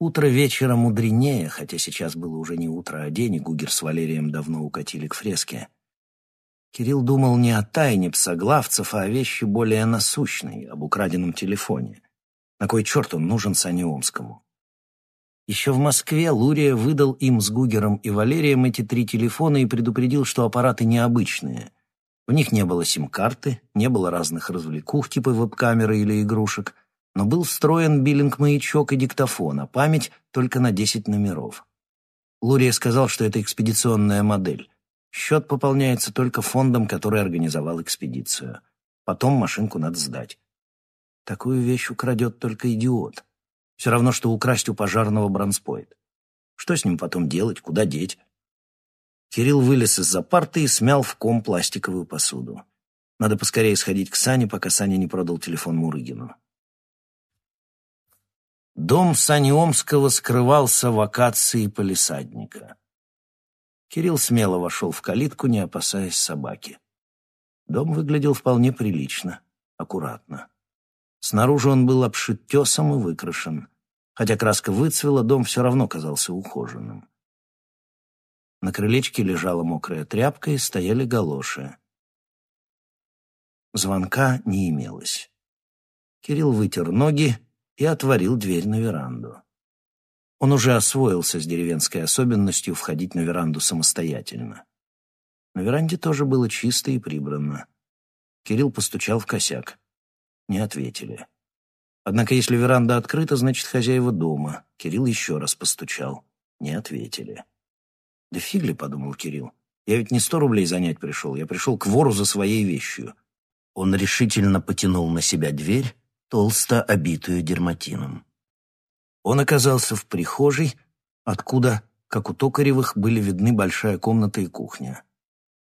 Утро вечера мудренее, хотя сейчас было уже не утро, а день, и Гугер с Валерием давно укатили к фреске. Кирилл думал не о тайне псоглавцев, а о вещи более насущной, об украденном телефоне. На кой черт он нужен Сане Омскому? Еще в Москве Лурия выдал им с Гугером и Валерием эти три телефона и предупредил, что аппараты необычные. В них не было сим-карты, не было разных развлекух типа веб-камеры или игрушек, но был встроен биллинг-маячок и диктофон, а память только на 10 номеров. Лурия сказал, что это экспедиционная модель. Счет пополняется только фондом, который организовал экспедицию. Потом машинку надо сдать. Такую вещь украдет только идиот. Все равно, что украсть у пожарного бронспойт. Что с ним потом делать, куда деть? Кирилл вылез из-за парты и смял в ком пластиковую посуду. Надо поскорее сходить к Сане, пока Саня не продал телефон Мурыгину. Дом Сани Омского скрывался в акации полисадника. Кирилл смело вошел в калитку, не опасаясь собаки. Дом выглядел вполне прилично, аккуратно. Снаружи он был обшит тесом и выкрашен. Хотя краска выцвела, дом все равно казался ухоженным. На крылечке лежала мокрая тряпка и стояли галоши. Звонка не имелось. Кирилл вытер ноги и отворил дверь на веранду. Он уже освоился с деревенской особенностью входить на веранду самостоятельно. На веранде тоже было чисто и прибрано. Кирилл постучал в косяк. Не ответили. Однако, если веранда открыта, значит, хозяева дома. Кирилл еще раз постучал. Не ответили. «Да фигли», — подумал Кирилл. «Я ведь не сто рублей занять пришел, я пришел к вору за своей вещью». Он решительно потянул на себя дверь, толсто обитую дерматином. Он оказался в прихожей, откуда, как у Токаревых, были видны большая комната и кухня.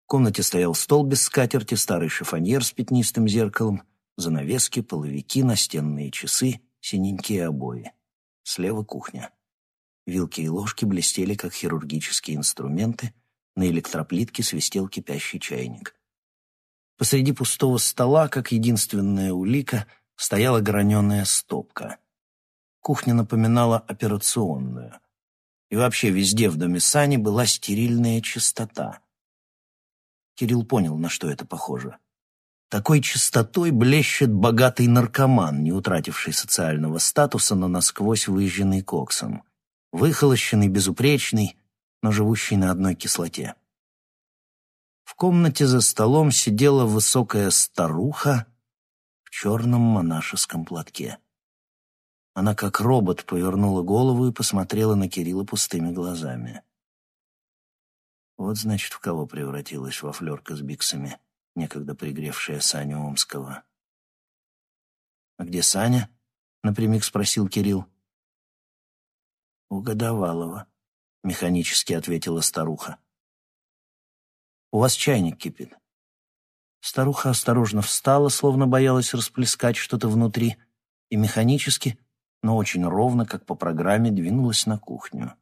В комнате стоял стол без скатерти, старый шифоньер с пятнистым зеркалом, занавески, половики, настенные часы, синенькие обои. Слева кухня. Вилки и ложки блестели, как хирургические инструменты, на электроплитке свистел кипящий чайник. Посреди пустого стола, как единственная улика, стояла граненая стопка. Кухня напоминала операционную. И вообще везде в доме Сани была стерильная чистота. Кирилл понял, на что это похоже. Такой чистотой блещет богатый наркоман, не утративший социального статуса, но насквозь выжженный коксом. Выхолощенный, безупречный, но живущий на одной кислоте. В комнате за столом сидела высокая старуха черном монашеском платке. Она как робот повернула голову и посмотрела на Кирилла пустыми глазами. Вот, значит, в кого превратилась во флерка с биксами, некогда пригревшая Саню Омского. «А где Саня?» — напрямик спросил Кирилл. «У Годовалова», — механически ответила старуха. «У вас чайник кипит». Старуха осторожно встала, словно боялась расплескать что-то внутри, и механически но очень ровно, как по программе, двинулась на кухню.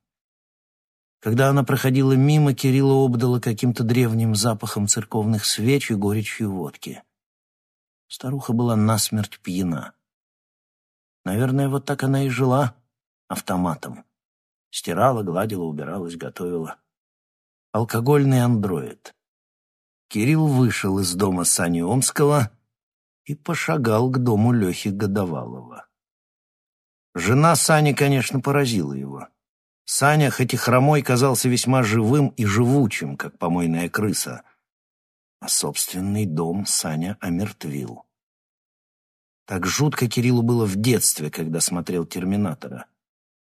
Когда она проходила мимо, Кирилла обдала каким-то древним запахом церковных свеч и горечью водки. Старуха была насмерть пьяна. Наверное, вот так она и жила автоматом. Стирала, гладила, убиралась, готовила. Алкогольный андроид. Кирилл вышел из дома Сани Омского и пошагал к дому Лехи Годовалова. Жена Сани, конечно, поразила его. Саня, хоть и хромой, казался весьма живым и живучим, как помойная крыса. А собственный дом Саня омертвил. Так жутко Кириллу было в детстве, когда смотрел «Терминатора».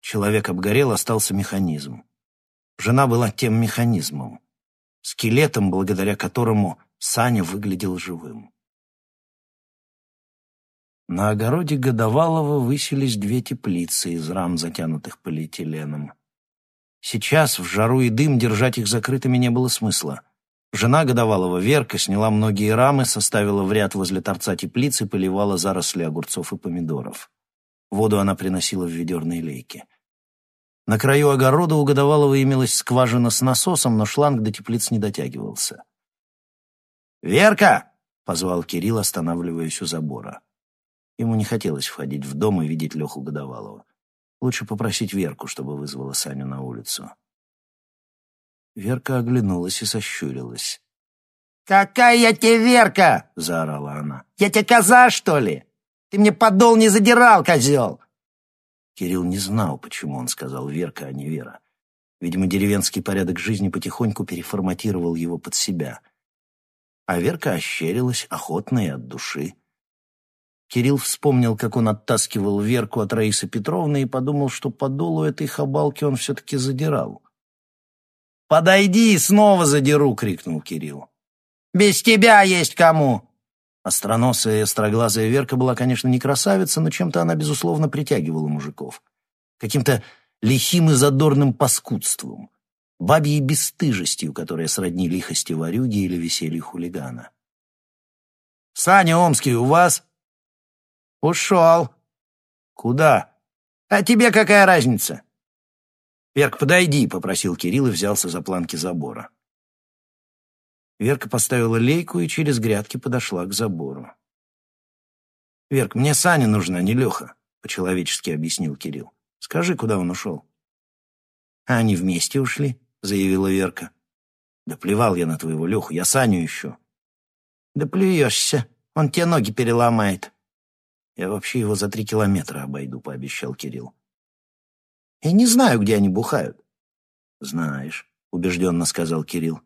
Человек обгорел, остался механизм. Жена была тем механизмом, скелетом, благодаря которому Саня выглядел живым. На огороде Годовалова высились две теплицы из рам, затянутых полиэтиленом. Сейчас, в жару и дым, держать их закрытыми не было смысла. Жена Годовалова, Верка, сняла многие рамы, составила в ряд возле торца теплицы и поливала заросли огурцов и помидоров. Воду она приносила в ведерной лейке. На краю огорода у Годовалова имелась скважина с насосом, но шланг до теплиц не дотягивался. «Верка!» — позвал Кирилл, останавливаясь у забора. Ему не хотелось входить в дом и видеть Леху Годовалова. Лучше попросить Верку, чтобы вызвала Саню на улицу. Верка оглянулась и сощурилась. «Какая я тебе Верка?» — заорала она. «Я тебе коза, что ли? Ты мне подол не задирал, козел!» Кирилл не знал, почему он сказал Верка, а не Вера. Видимо, деревенский порядок жизни потихоньку переформатировал его под себя. А Верка ощерилась, охотно и от души. Кирилл вспомнил, как он оттаскивал Верку от Раисы Петровны и подумал, что по долу этой хабалки он все-таки задирал. «Подойди, снова задеру!» — крикнул Кирилл. «Без тебя есть кому!» Остроносая и остроглазая Верка была, конечно, не красавица, но чем-то она, безусловно, притягивала мужиков. Каким-то лихим и задорным паскудством, бабьей бесстыжестью, которая сродни лихости ворюги или веселью хулигана. «Саня Омский у вас?» «Ушел». «Куда?» «А тебе какая разница?» «Верк, подойди», — попросил Кирилл и взялся за планки забора. Верка поставила лейку и через грядки подошла к забору. «Верк, мне Саня нужна, не Леха», — по-человечески объяснил Кирилл. Скажи, куда он ушел?» «А они вместе ушли», — заявила Верка. «Да плевал я на твоего Леху, я Саню ищу». «Да плюешься, он тебе ноги переломает». «Я вообще его за три километра обойду», — пообещал Кирилл. «Я не знаю, где они бухают». «Знаешь», — убежденно сказал Кирилл.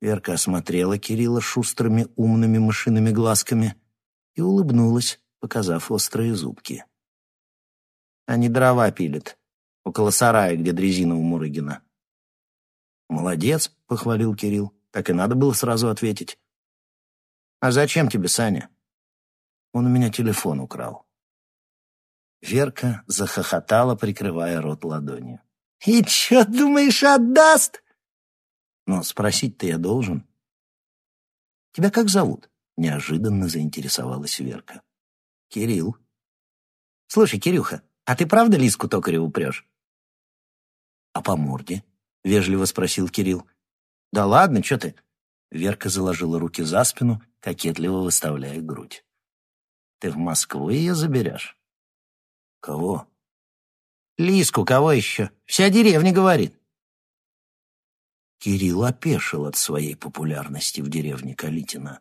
Верка осмотрела Кирилла шустрыми умными мышиными глазками и улыбнулась, показав острые зубки. Они дрова пилят. Около сарая, где дрезина у Мурыгина. «Молодец», — похвалил Кирилл. «Так и надо было сразу ответить». «А зачем тебе, Саня?» «Он у меня телефон украл». Верка захохотала, прикрывая рот ладонью. «И чё, думаешь, отдаст?» «Ну, спросить-то я должен». «Тебя как зовут?» — неожиданно заинтересовалась Верка. «Кирилл». «Слушай, Кирюха, а ты правда Лиску Токареву прешь? А по морде? Вежливо спросил Кирилл. Да ладно, что ты? Верка заложила руки за спину, кокетливо выставляя грудь. Ты в Москву ее заберешь? Кого? Лиску, кого еще? Вся деревня говорит. Кирилл опешил от своей популярности в деревне Калитина.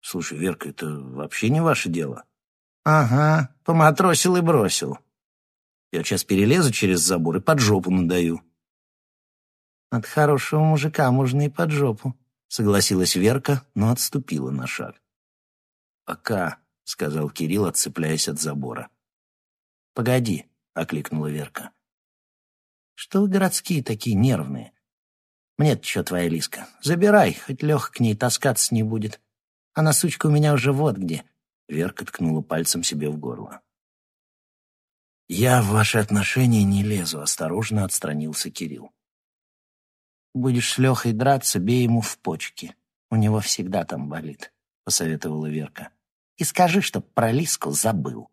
«Слушай, Верка, это вообще не ваше дело?» «Ага, поматросил и бросил». «Я сейчас перелезу через забор и под жопу надаю». «От хорошего мужика можно и под жопу», — согласилась Верка, но отступила на шаг. «Пока», — сказал Кирилл, отцепляясь от забора. «Погоди», — окликнула Верка. «Что вы городские такие нервные? Мне-то что твоя Лиска? Забирай, хоть Леха к ней таскаться не будет. Она, сучка, у меня уже вот где. Верка ткнула пальцем себе в горло. «Я в ваши отношения не лезу», — осторожно отстранился Кирилл. «Будешь с Лехой драться, бей ему в почки. У него всегда там болит», — посоветовала Верка. «И скажи, чтоб про Лиску забыл».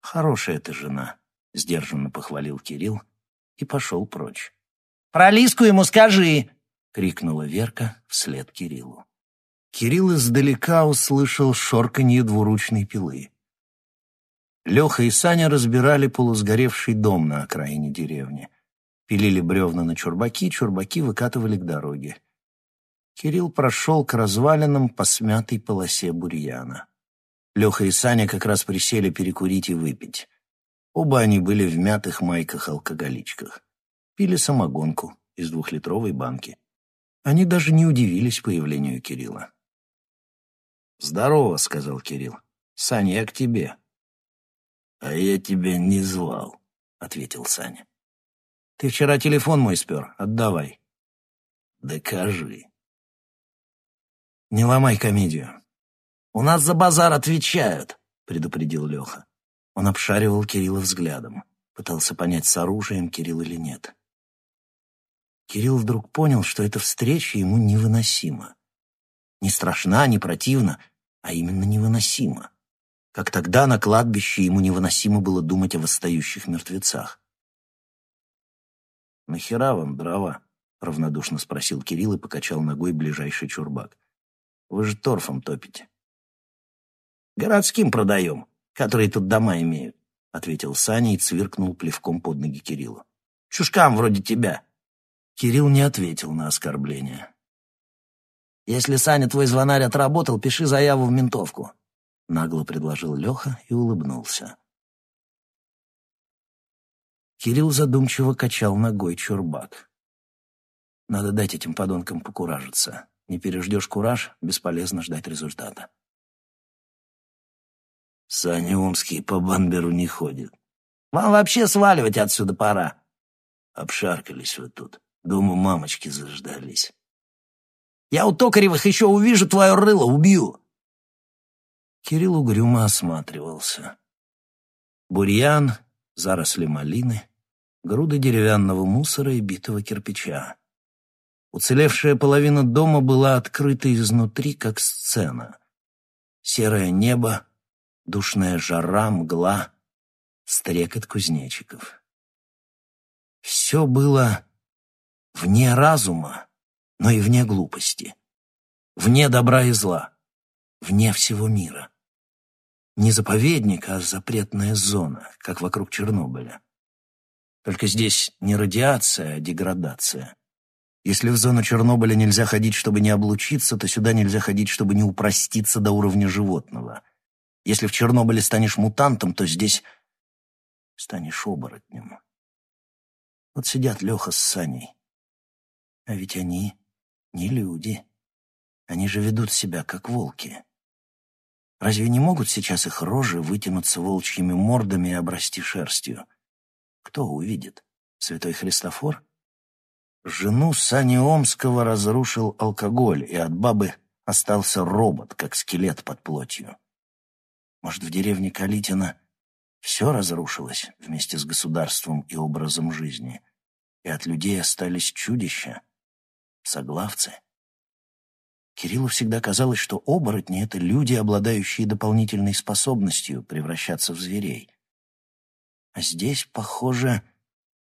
«Хорошая ты жена», — сдержанно похвалил Кирилл и пошел прочь. «Про Лиску ему скажи!» — крикнула Верка вслед Кириллу. Кирилл издалека услышал шорканье двуручной пилы. Леха и Саня разбирали полусгоревший дом на окраине деревни. Пилили бревна на чурбаки, чурбаки выкатывали к дороге. Кирилл прошел к развалинам по смятой полосе бурьяна. Леха и Саня как раз присели перекурить и выпить. Оба они были в мятых майках-алкоголичках. Пили самогонку из двухлитровой банки. Они даже не удивились появлению Кирилла. «Здорово», — сказал Кирилл. «Саня, я к тебе». «А я тебя не звал», — ответил Саня. «Ты вчера телефон мой спер. Отдавай». «Докажи». «Не ломай комедию». «У нас за базар отвечают», — предупредил Леха. Он обшаривал Кирилла взглядом. Пытался понять, с оружием Кирилл или нет. Кирилл вдруг понял, что эта встреча ему невыносима. Не страшна, не противна, а именно невыносима. Как тогда на кладбище ему невыносимо было думать о восстающих мертвецах. «Нахера вам дрова?» — равнодушно спросил Кирилл и покачал ногой ближайший чурбак. «Вы же торфом топите». «Городским продаем, которые тут дома имеют. — ответил Саня и цвиркнул плевком под ноги Кириллу. «Чушкам вроде тебя». Кирилл не ответил на оскорбление. «Если Саня твой звонарь отработал, пиши заяву в ментовку», — нагло предложил Леха и улыбнулся. Кирилл задумчиво качал ногой чурбак. «Надо дать этим подонкам покуражиться. Не переждешь кураж, бесполезно ждать результата». Саня Омский по Бамберу не ходит. Вам вообще сваливать отсюда пора. Обшаркались вы тут. Думаю, мамочки заждались. Я у Токаревых еще увижу твое рыло, убью. Кирилл угрюмо осматривался. Бурьян, заросли малины, груды деревянного мусора и битого кирпича. Уцелевшая половина дома была открыта изнутри, как сцена. Серое небо, душная жара, мгла, стрекот кузнечиков. Все было вне разума, но и вне глупости, вне добра и зла, вне всего мира. Не заповедник, а запретная зона, как вокруг Чернобыля. Только здесь не радиация, а деградация. Если в зону Чернобыля нельзя ходить, чтобы не облучиться, то сюда нельзя ходить, чтобы не упроститься до уровня животного. Если в Чернобыле станешь мутантом, то здесь станешь оборотнем. Вот сидят Леха с Саней. А ведь они не люди. Они же ведут себя, как волки. Разве не могут сейчас их рожи вытянуться волчьими мордами и обрасти шерстью? Кто увидит? Святой Христофор? Жену Сани Омского разрушил алкоголь, и от бабы остался робот, как скелет под плотью. Может, в деревне Калитина все разрушилось вместе с государством и образом жизни, и от людей остались чудища, соглавцы? Кириллу всегда казалось, что оборотни — это люди, обладающие дополнительной способностью превращаться в зверей. А здесь, похоже,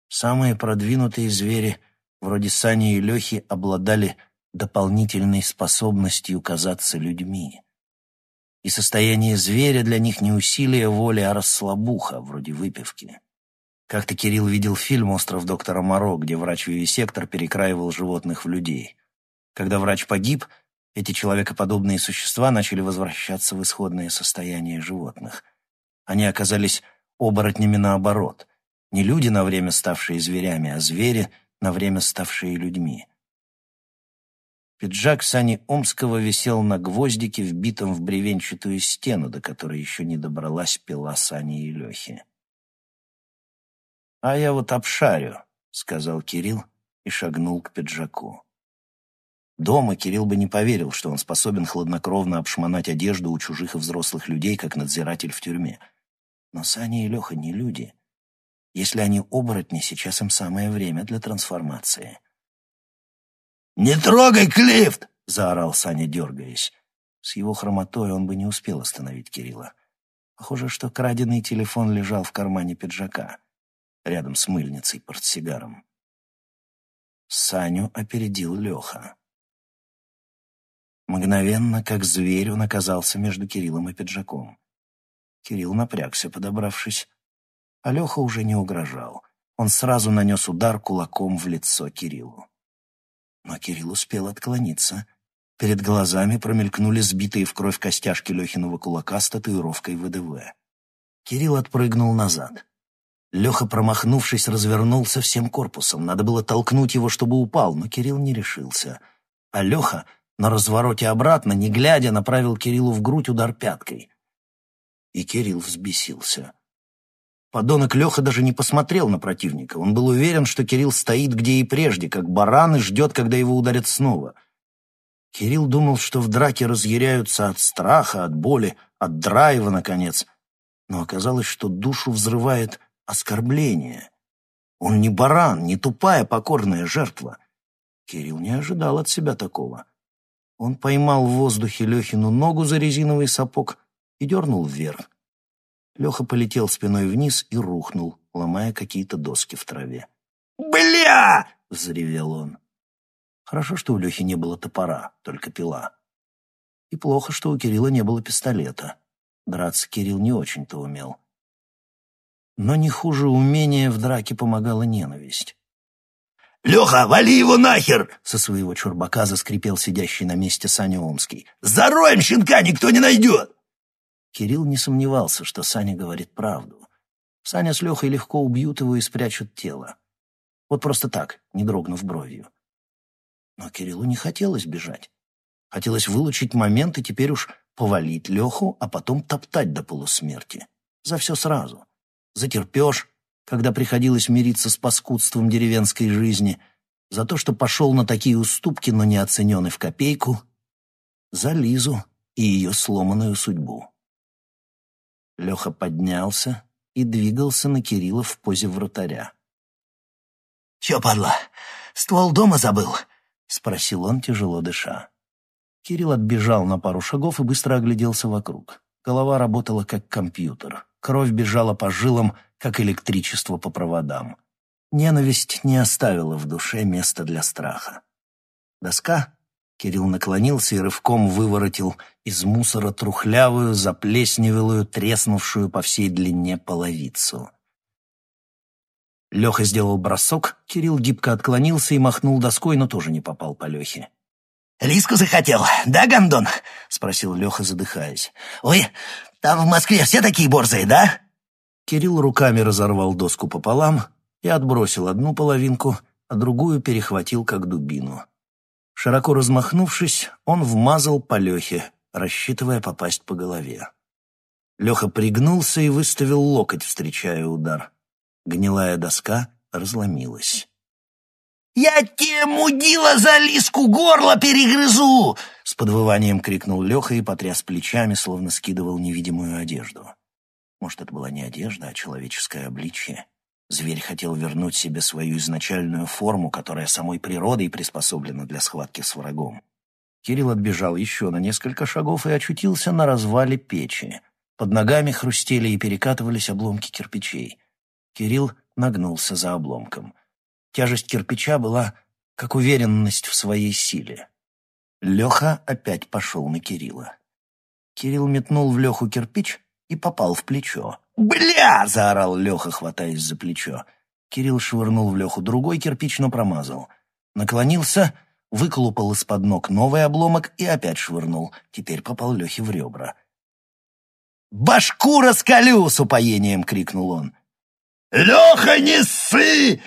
самые продвинутые звери, вроде Сани и Лехи, обладали дополнительной способностью казаться людьми. И состояние зверя для них не усилие воли, а расслабуха, вроде выпивки. Как-то Кирилл видел фильм «Остров доктора Моро», где врач-вивисектор перекраивал животных в людей. Когда врач погиб, эти человекоподобные существа начали возвращаться в исходное состояние животных. Они оказались оборотнями наоборот. Не люди, на время ставшие зверями, а звери, на время ставшие людьми. Пиджак Сани Омского висел на гвоздике, вбитом в бревенчатую стену, до которой еще не добралась пила Сани и Лехи. «А я вот обшарю», — сказал Кирилл и шагнул к пиджаку. Дома Кирилл бы не поверил, что он способен хладнокровно обшмонать одежду у чужих и взрослых людей, как надзиратель в тюрьме. Но Саня и Леха не люди. Если они оборотни, сейчас им самое время для трансформации. «Не трогай клифт!» — заорал Саня, дергаясь. С его хромотой он бы не успел остановить Кирилла. Похоже, что краденый телефон лежал в кармане пиджака, рядом с мыльницей портсигаром. Саню опередил Леха. Мгновенно, как зверь, он оказался между Кириллом и пиджаком. Кирилл напрягся, подобравшись. А Леха уже не угрожал. Он сразу нанес удар кулаком в лицо Кириллу. Но Кирилл успел отклониться. Перед глазами промелькнули сбитые в кровь костяшки Лехиного кулака с татуировкой ВДВ. Кирилл отпрыгнул назад. Леха, промахнувшись, развернулся всем корпусом. Надо было толкнуть его, чтобы упал, но Кирилл не решился. А Леха на развороте обратно, не глядя, направил Кириллу в грудь удар пяткой. И Кирилл взбесился. Подонок Леха даже не посмотрел на противника. Он был уверен, что Кирилл стоит где и прежде, как баран, и ждет, когда его ударят снова. Кирилл думал, что в драке разъяряются от страха, от боли, от драйва, наконец. Но оказалось, что душу взрывает оскорбление. Он не баран, не тупая покорная жертва. Кирилл не ожидал от себя такого. Он поймал в воздухе Лехину ногу за резиновый сапог и дернул вверх. Леха полетел спиной вниз и рухнул, ломая какие-то доски в траве. «Бля!» — взревел он. Хорошо, что у Лехи не было топора, только пила. И плохо, что у Кирилла не было пистолета. Драться Кирилл не очень-то умел. Но не хуже умения в драке помогала ненависть. «Леха, вали его нахер!» — со своего чурбака заскрипел сидящий на месте Саня Омский. «Зароем щенка, никто не найдет!» Кирилл не сомневался, что Саня говорит правду. Саня с Лехой легко убьют его и спрячут тело. Вот просто так, не дрогнув бровью. Но Кириллу не хотелось бежать. Хотелось вылучить момент и теперь уж повалить Леху, а потом топтать до полусмерти. За все сразу. Затерпешь, когда приходилось мириться с паскудством деревенской жизни, за то, что пошел на такие уступки, но не оцененный в копейку, за Лизу и ее сломанную судьбу. Леха поднялся и двигался на Кирилла в позе вратаря. «Че, падла, ствол дома забыл?» — спросил он, тяжело дыша. Кирилл отбежал на пару шагов и быстро огляделся вокруг. Голова работала как компьютер. Кровь бежала по жилам, как электричество по проводам. Ненависть не оставила в душе места для страха. Доска? Кирилл наклонился и рывком выворотил из мусора трухлявую, заплесневелую, треснувшую по всей длине половицу. Леха сделал бросок, Кирилл гибко отклонился и махнул доской, но тоже не попал по Лехе. «Лиску захотел, да, гондон?» — спросил Леха, задыхаясь. «Ой, там в Москве все такие борзые, да?» Кирилл руками разорвал доску пополам и отбросил одну половинку, а другую перехватил как дубину. Широко размахнувшись, он вмазал по Лехе, рассчитывая попасть по голове. Леха пригнулся и выставил локоть, встречая удар. Гнилая доска разломилась. «Я тебе, мудила, за лиску горло перегрызу!» С подвыванием крикнул Леха и потряс плечами, словно скидывал невидимую одежду. Может, это была не одежда, а человеческое обличье. Зверь хотел вернуть себе свою изначальную форму, которая самой природой приспособлена для схватки с врагом. Кирилл отбежал еще на несколько шагов и очутился на развале печи. Под ногами хрустели и перекатывались обломки кирпичей. Кирилл нагнулся за обломком. Тяжесть кирпича была как уверенность в своей силе. Леха опять пошел на Кирилла. Кирилл метнул в Леху кирпич и попал в плечо. «Бля!» — заорал Леха, хватаясь за плечо. Кирилл швырнул в Леху другой кирпич, но промазал. Наклонился, выколупал из-под ног новый обломок и опять швырнул. Теперь попал Лехе в ребра. «Башку раскалю!» — с упоением крикнул он. «Леха, не ссы!»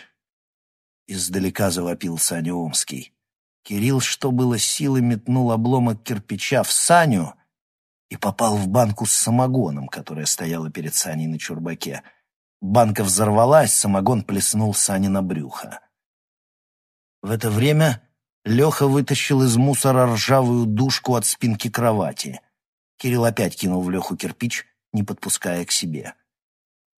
Издалека завопил Саня Омский. Кирилл, что было силы, метнул обломок кирпича в Саню и попал в банку с самогоном, которая стояла перед Саней на чурбаке. Банка взорвалась, самогон плеснул Сане на брюхо. В это время Леха вытащил из мусора ржавую душку от спинки кровати. Кирилл опять кинул в Леху кирпич, не подпуская к себе.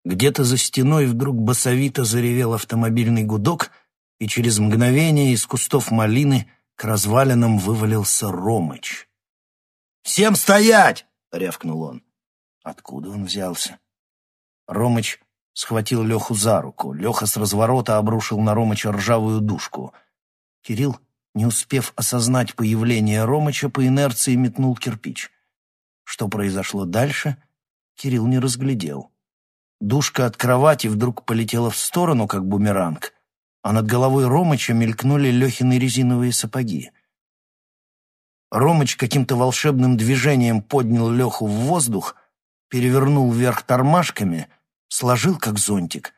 Где-то за стеной вдруг басовито заревел автомобильный гудок, и через мгновение из кустов малины к развалинам вывалился Ромыч. «Всем стоять!» — рявкнул он. Откуда он взялся? Ромыч схватил Леху за руку. Леха с разворота обрушил на Ромыча ржавую душку. Кирилл, не успев осознать появление Ромыча, по инерции метнул кирпич. Что произошло дальше, Кирилл не разглядел. Душка от кровати вдруг полетела в сторону, как бумеранг, а над головой Ромыча мелькнули Лехины резиновые сапоги. Ромыч каким-то волшебным движением поднял Леху в воздух, перевернул вверх тормашками, сложил как зонтик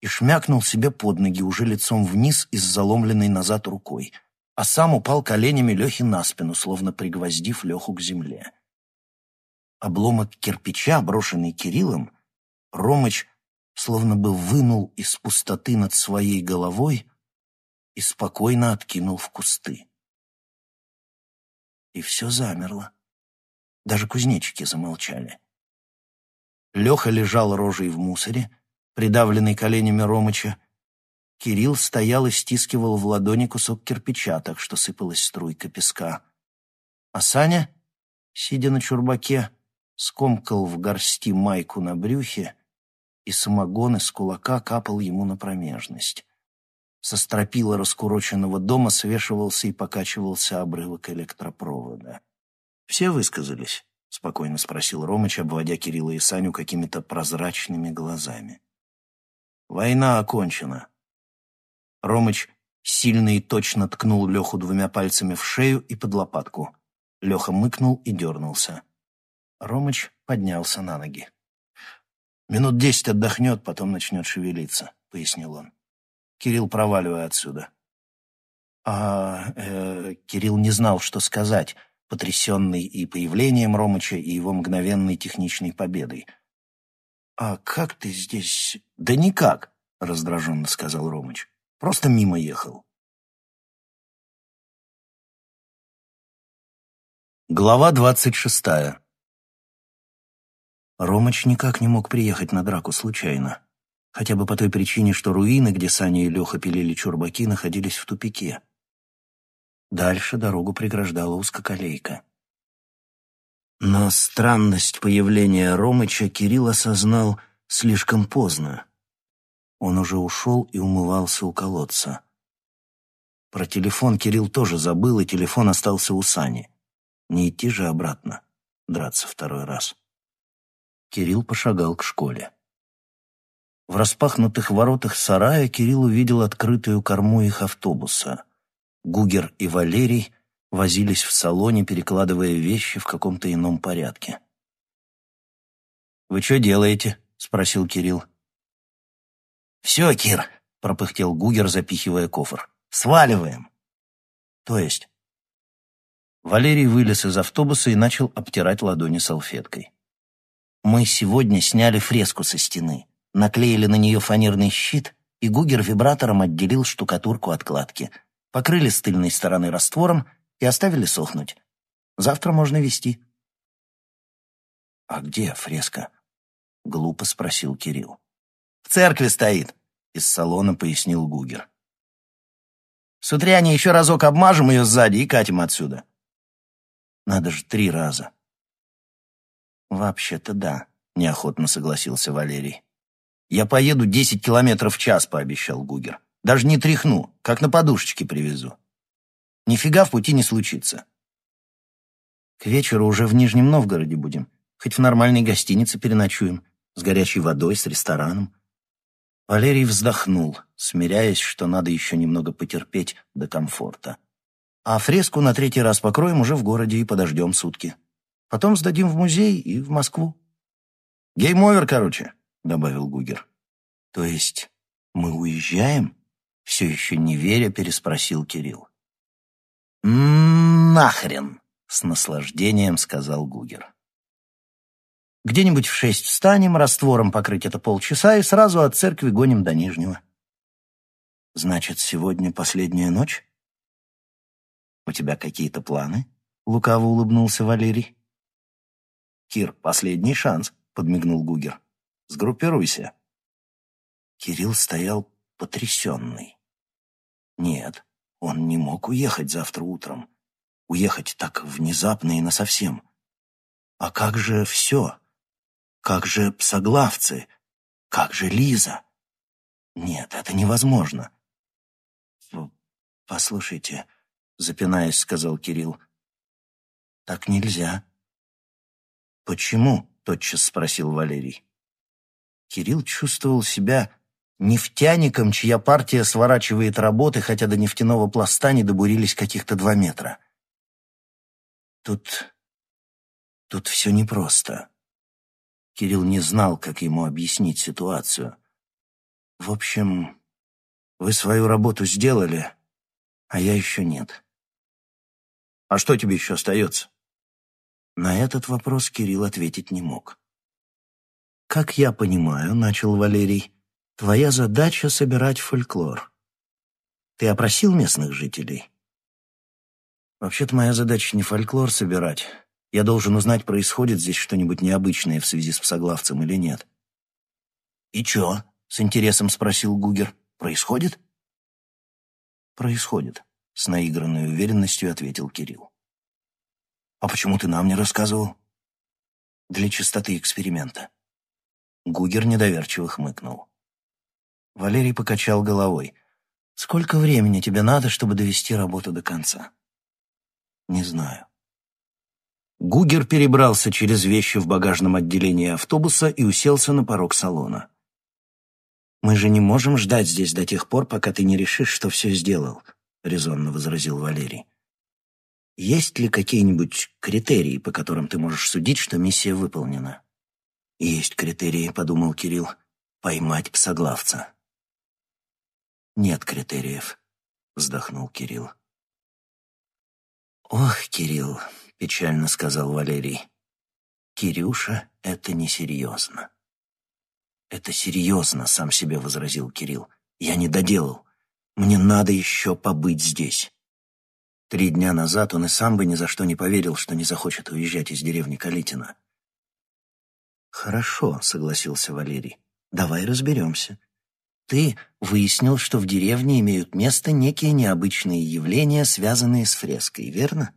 и шмякнул себе под ноги уже лицом вниз и с заломленной назад рукой, а сам упал коленями Лехи на спину, словно пригвоздив Леху к земле. Обломок кирпича, брошенный Кириллом, Ромыч словно бы вынул из пустоты над своей головой и спокойно откинул в кусты. И все замерло. Даже кузнечики замолчали. Леха лежал рожей в мусоре, придавленный коленями Ромыча. Кирилл стоял и стискивал в ладони кусок кирпича, так что сыпалась струйка песка. А Саня, сидя на чурбаке, скомкал в горсти майку на брюхе, и самогон из кулака капал ему на промежность. Со стропила раскуроченного дома свешивался и покачивался обрывок электропровода. «Все высказались?» — спокойно спросил Ромыч, обводя Кирилла и Саню какими-то прозрачными глазами. Война окончена. Ромыч сильно и точно ткнул Леху двумя пальцами в шею и под лопатку. Леха мыкнул и дернулся. Ромыч поднялся на ноги. «Минут десять отдохнет, потом начнет шевелиться», — пояснил он. «Кирилл, проваливай отсюда». А э, Кирилл не знал, что сказать, потрясенный и появлением Ромыча, и его мгновенной техничной победой. «А как ты здесь...» «Да никак», — раздраженно сказал Ромыч. «Просто мимо ехал». Глава двадцать шестая Ромыч никак не мог приехать на драку случайно. Хотя бы по той причине, что руины, где Саня и Леха пилили чурбаки, находились в тупике. Дальше дорогу преграждала узкоколейка. Но странность появления Ромыча Кирилл осознал слишком поздно. Он уже ушел и умывался у колодца. Про телефон Кирилл тоже забыл, и телефон остался у Сани. Не идти же обратно, драться второй раз. Кирилл пошагал к школе. В распахнутых воротах сарая Кирилл увидел открытую корму их автобуса. Гугер и Валерий возились в салоне, перекладывая вещи в каком-то ином порядке. «Вы что делаете?» — спросил Кирилл. «Все, Кир», — пропыхтел Гугер, запихивая кофр. «Сваливаем». «То есть?» Валерий вылез из автобуса и начал обтирать ладони салфеткой. «Мы сегодня сняли фреску со стены, наклеили на нее фанерный щит, и Гугер вибратором отделил штукатурку от кладки — покрыли с тыльной стороны раствором и оставили сохнуть. Завтра можно вести. «А где фреска?» — глупо спросил Кирилл. «В церкви стоит», — из салона пояснил Гугер. «С утряне еще разок обмажем ее сзади и катим отсюда». «Надо же три раза». «Вообще-то да», — неохотно согласился Валерий. «Я поеду десять километров в час», — пообещал Гугер. Даже не тряхну, как на подушечке привезу. Нифига в пути не случится. К вечеру уже в Нижнем Новгороде будем. Хоть в нормальной гостинице переночуем. С горячей водой, с рестораном. Валерий вздохнул, смиряясь, что надо еще немного потерпеть до комфорта. А фреску на третий раз покроем уже в городе и подождем сутки. Потом сдадим в музей и в Москву. «Game over, короче», — добавил Гугер. «То есть мы уезжаем?» Все еще не веря, переспросил Кирилл. «Нахрен!» — с наслаждением сказал Гугер. «Где-нибудь в шесть встанем, раствором покрыть это полчаса и сразу от церкви гоним до Нижнего». «Значит, сегодня последняя ночь?» «У тебя какие-то планы?» — лукаво улыбнулся Валерий. «Кир, последний шанс», — подмигнул Гугер. «Сгруппируйся». Кирилл стоял потрясенный. Нет, он не мог уехать завтра утром. Уехать так внезапно и насовсем. А как же все? Как же псоглавцы? Как же Лиза? Нет, это невозможно. «Послушайте», — запинаясь, сказал Кирилл, — «так нельзя». «Почему?» — тотчас спросил Валерий. Кирилл чувствовал себя нефтяником, чья партия сворачивает работы, хотя до нефтяного пласта не добурились каких-то два метра. Тут... тут все непросто. Кирилл не знал, как ему объяснить ситуацию. В общем, вы свою работу сделали, а я еще нет. А что тебе еще остается? На этот вопрос Кирилл ответить не мог. «Как я понимаю», — начал Валерий, — Твоя задача — собирать фольклор. Ты опросил местных жителей? Вообще-то моя задача не фольклор собирать. Я должен узнать, происходит здесь что-нибудь необычное в связи с псоглавцем или нет. «И чё?» — с интересом спросил Гугер. «Происходит?» «Происходит», — с наигранной уверенностью ответил Кирилл. «А почему ты нам не рассказывал?» «Для чистоты эксперимента». Гугер недоверчиво хмыкнул. Валерий покачал головой. «Сколько времени тебе надо, чтобы довести работу до конца?» «Не знаю». Гугер перебрался через вещи в багажном отделении автобуса и уселся на порог салона. «Мы же не можем ждать здесь до тех пор, пока ты не решишь, что все сделал», — резонно возразил Валерий. «Есть ли какие-нибудь критерии, по которым ты можешь судить, что миссия выполнена?» «Есть критерии», — подумал Кирилл. «Поймать псоглавца». «Нет критериев», — вздохнул Кирилл. «Ох, Кирилл», — печально сказал Валерий. «Кирюша, это несерьезно». «Это серьезно», — сам себе возразил Кирилл. «Я не доделал. Мне надо еще побыть здесь». Три дня назад он и сам бы ни за что не поверил, что не захочет уезжать из деревни Калитина. «Хорошо», — согласился Валерий. «Давай разберемся. Ты выяснил, что в деревне имеют место некие необычные явления, связанные с фреской, верно?»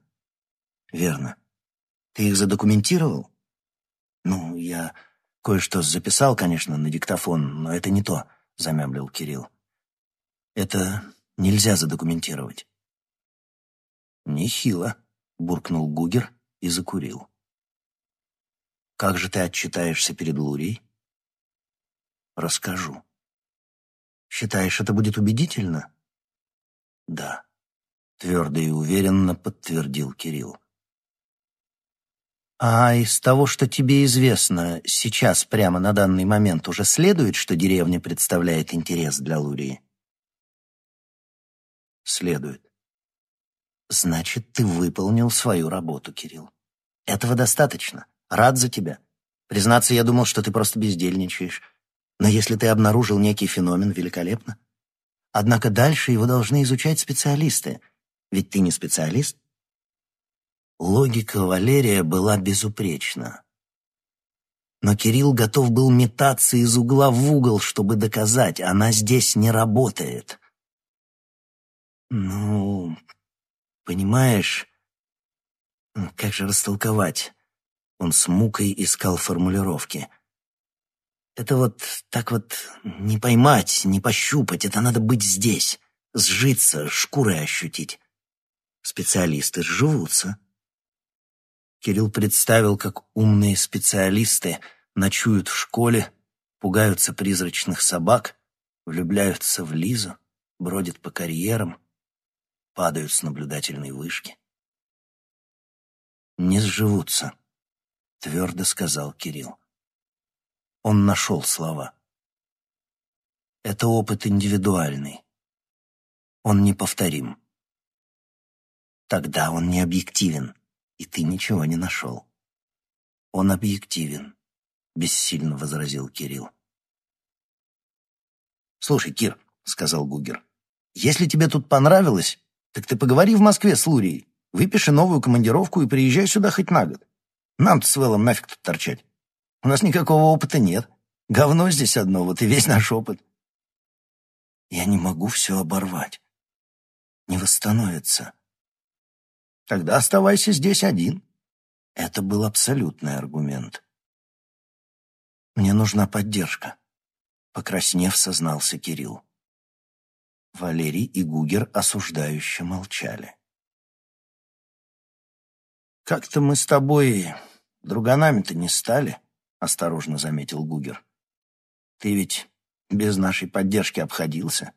«Верно. Ты их задокументировал?» «Ну, я кое-что записал, конечно, на диктофон, но это не то», — замямлил Кирилл. «Это нельзя задокументировать». «Нехило», — буркнул Гугер и закурил. Как же ты отчитаешься перед Лурией? Расскажу. Считаешь, это будет убедительно? Да. Твердо и уверенно подтвердил Кирилл. А из того, что тебе известно, сейчас, прямо на данный момент, уже следует, что деревня представляет интерес для Лурии? Следует. Значит, ты выполнил свою работу, Кирилл. Этого достаточно. Рад за тебя. Признаться, я думал, что ты просто бездельничаешь. Но если ты обнаружил некий феномен, великолепно. Однако дальше его должны изучать специалисты. Ведь ты не специалист. Логика Валерия была безупречна. Но Кирилл готов был метаться из угла в угол, чтобы доказать, она здесь не работает. Ну, понимаешь, как же растолковать? Он с мукой искал формулировки. Это вот так вот не поймать, не пощупать, это надо быть здесь, сжиться, шкурой ощутить. Специалисты сживутся. Кирилл представил, как умные специалисты ночуют в школе, пугаются призрачных собак, влюбляются в Лизу, бродят по карьерам, падают с наблюдательной вышки. Не сживутся твердо сказал Кирилл. Он нашел слова. Это опыт индивидуальный. Он неповторим. Тогда он не объективен, и ты ничего не нашел. Он объективен, бессильно возразил Кирилл. «Слушай, Кир», — сказал Гугер, — «если тебе тут понравилось, так ты поговори в Москве с Лурией, выпиши новую командировку и приезжай сюда хоть на год. Нам-то с Вэллом нафиг тут торчать. У нас никакого опыта нет. Говно здесь одно, вот и весь наш опыт. Я не могу все оборвать. Не восстановится. Тогда оставайся здесь один. Это был абсолютный аргумент. Мне нужна поддержка. Покраснев, сознался Кирилл. Валерий и Гугер осуждающе молчали. «Как-то мы с тобой друганами-то не стали», — осторожно заметил Гугер. «Ты ведь без нашей поддержки обходился.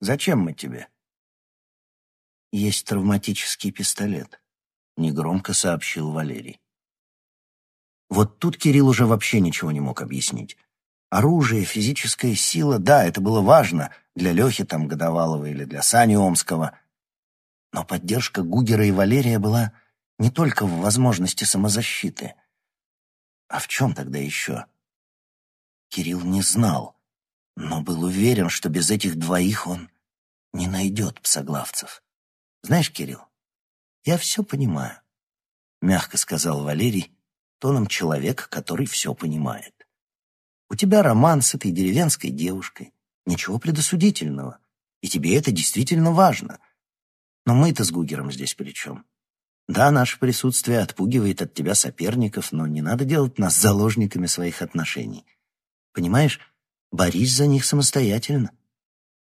Зачем мы тебе?» «Есть травматический пистолет», — негромко сообщил Валерий. Вот тут Кирилл уже вообще ничего не мог объяснить. Оружие, физическая сила, да, это было важно для Лехи там Годовалова или для Сани Омского. Но поддержка Гугера и Валерия была не только в возможности самозащиты. А в чем тогда еще? Кирилл не знал, но был уверен, что без этих двоих он не найдет псоглавцев. Знаешь, Кирилл, я все понимаю, — мягко сказал Валерий, тоном человека, который все понимает. У тебя роман с этой деревенской девушкой, ничего предосудительного, и тебе это действительно важно. Но мы-то с Гугером здесь при чем? Да, наше присутствие отпугивает от тебя соперников, но не надо делать нас заложниками своих отношений. Понимаешь, борись за них самостоятельно.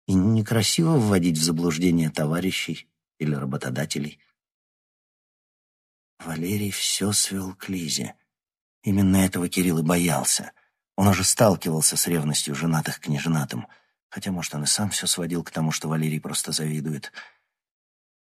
И некрасиво вводить в заблуждение товарищей или работодателей. Валерий все свел к Лизе. Именно этого Кирилл и боялся. Он уже сталкивался с ревностью женатых к неженатым, хотя, может, он и сам все сводил к тому, что Валерий просто завидует —